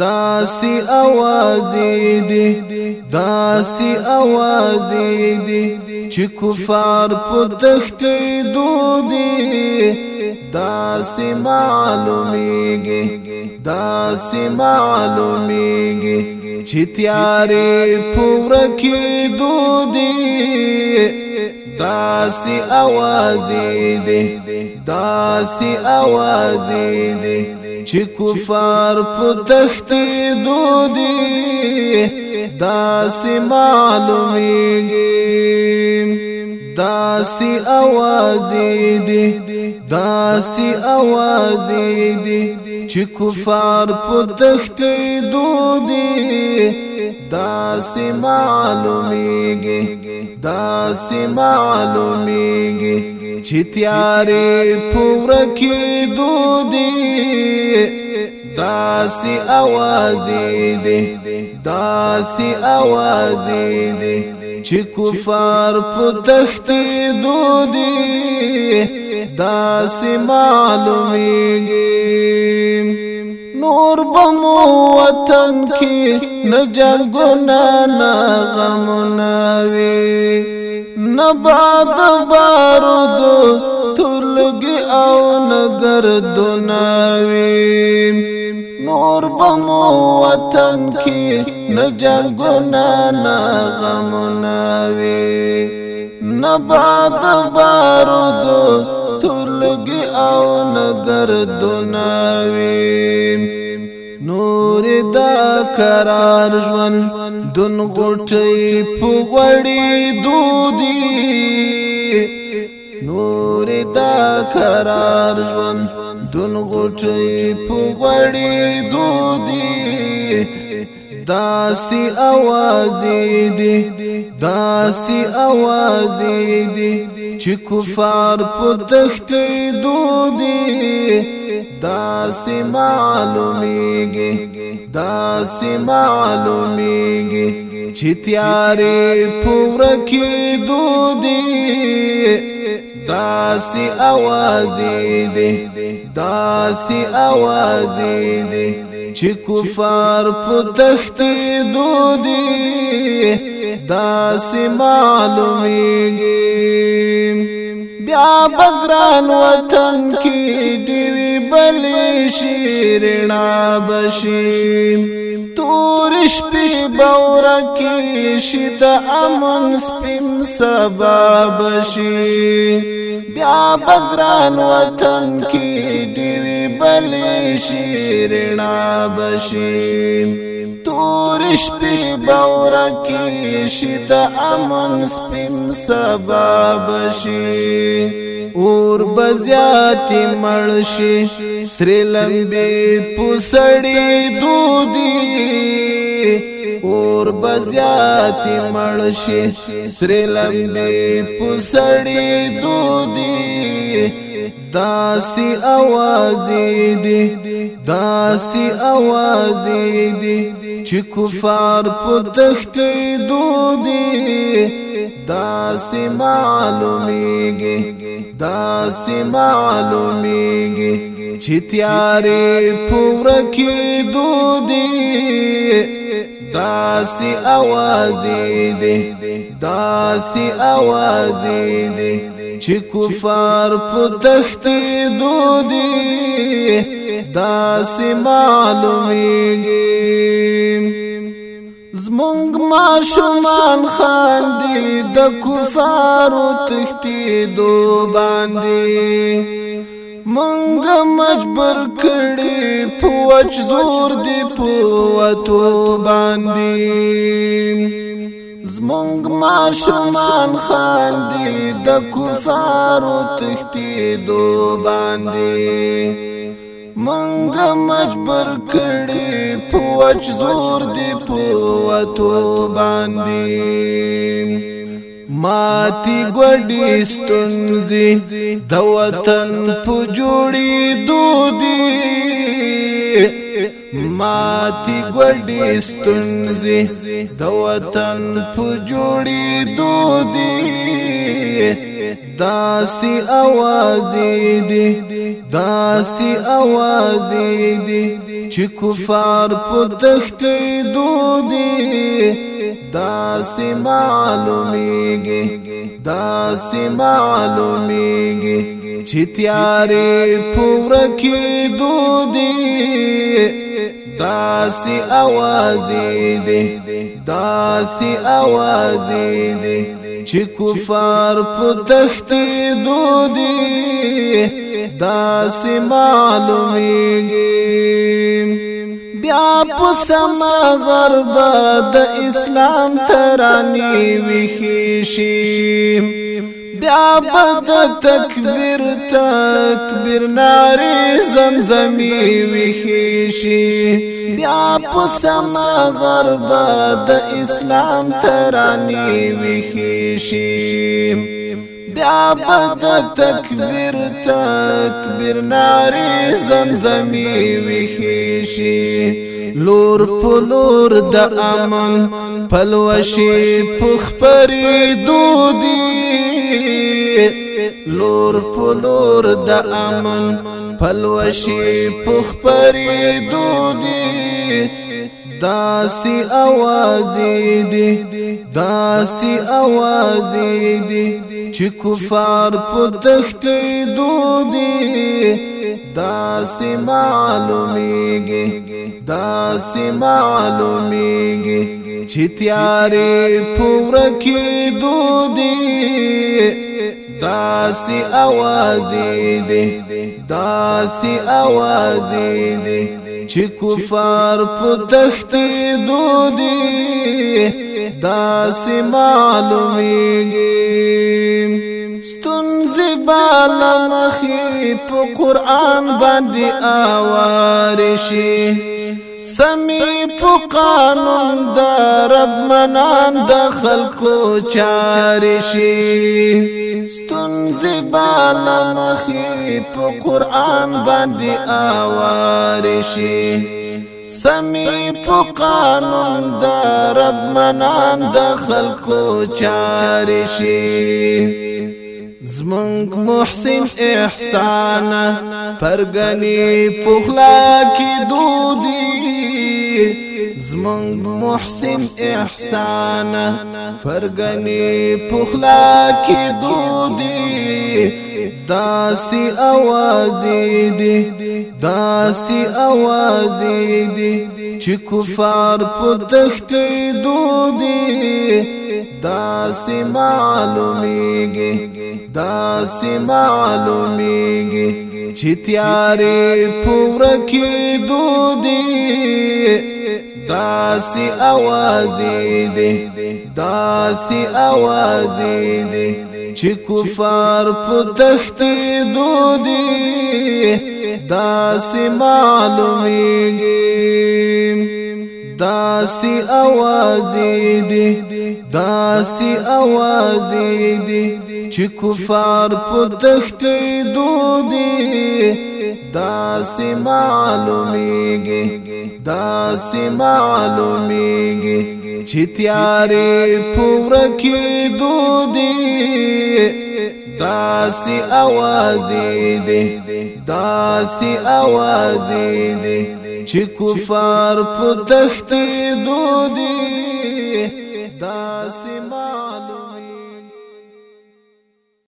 داسی اوازی دی داسی اوازی دی چې کفار په تختی دودی داسی معلومیږي داسی معلومیږي چې تیارې پوره کې دودی داسی اوازی دی داسی اوازی دی چې کفار په تختی دودي داس معلومیږي داس اواز دي داس اواز دي چې کفار په تختی دودي داس معلومیږي دا سیما معلومیږي چې تیارې پوره کېدو دي دا سی आवाज دي دا سی आवाज دي چې کفار په تختې دو دي دا سی معلومیږي نور بمو وطن کې نه جنگونه نه غمونه وي نه باد بارود تلګي او نه گردونه وي نور بمو وطن کې نه جنگونه نه غمونه وي نه باد بارود تور لګي او نګر دناوي نور دا قرار ژوند دن غټي پوغړي دودي نور دا قرار ژوند دن غټي پوغړي دودي داسي اواز دي داسي اواز دي چې کفار په تختې دودي داسي معلوميږي داسي معلوميږي چې تیارې پوره کې دودي داسي اواز دي داسي اواز دي چې کفار په تختی دودي دا سي معلوميږي بیا بګران وطن کې دیوی بلې شیرنا بشي تورش په باور کې شید امن سپم سبب شي بیا بګران وطن کې دیوی بلې شیرنا بشي تورش په باور کې شید امن سپین سبب شي اور بزیات مړشي سری لمبي پوسړي دودي اور بزیات مړشي سری لمبي پوسړي دودي داسی اوازی دی داسی اوازی دی چې کفار په تختې دودي دا سي معلوميږي دا سي معلوميږي چې تیارې پور کې دودي دا سي आवाज دي دا سي आवाज دي چې کفار په تختې دودي دا سی معلومیږي زمونږ ماشومان خاندي د کفارو تختی دو باندې مونږ مجبور کړي پوچ زور دی پوتو باندې مونږ ماشومان خاندي د کفارو تختی دو باندې مونږ مجبر کړي پوچ زور دی پوتو باندې ماتی ګډي ستونزي د وطن په جوړي دودي ماتی ګډي ستونزې د وطن په جوړې دودي داسي आवाज دي داسي आवाज دي چې کفار په تختې دودي داسې معلومیږي داسې معلومیږي چې تیارې پوره کېدو دي داسې اوازې دي داسې اوازې دي چې کفار په تختې دو دي داسې معلومیږي بیا په سما غرب د اسلام ترانې وخی شي بیا بد تکبیر تکبیر ناری زمزمی ویخیشی بیا پسما غربا د اسلام ترانی ویخیشی بیا بد تکبیر تکبیر ناری زمزمی ویخیشی لور پلور د امن پلوشی پخپری دودی لور پلور د امن پلوشي پخ پری دودي داسي اوازي دي داسي اوازي دي چې کفار په تختي دودي داسې معلومیږي داسې معلومیږي چې تیارې پوره کېدو دي داسي اوازي دي داسي اوازي دي چې کفار په تختی دودي داسي معلوميږي ستونزې بالا مخې په قران باندې اوارشي سمی په قانون د رب منان د خلقو چارې شي ستونزې بال مخې په قران باندې اوار شي سمی په قانون د رب منان د خلقو چارې شي زمنګ محسن احسان پرګنی فخلا کی دودی زمنګ محسن احسان فرګنی پخلا کی دودی داسی आवाज دی داسی आवाज دی چې کفار په تختې دودی داسی معلومیږي داسی معلومیږي چې تیارې پوره کې دودی داسي اوازي دي داسي اوازي دي چې کفار په تختی دودي داسي معلوميږي داسي اوازي دي داسي اوازي دي چې کفار په تختی دودي داسي معلوميږي دا سیما معلومیږي چې تیارې پوره کېدو دي داسې اوازې دي داسې اوازې دي چې کفار په تختې دو دي داسې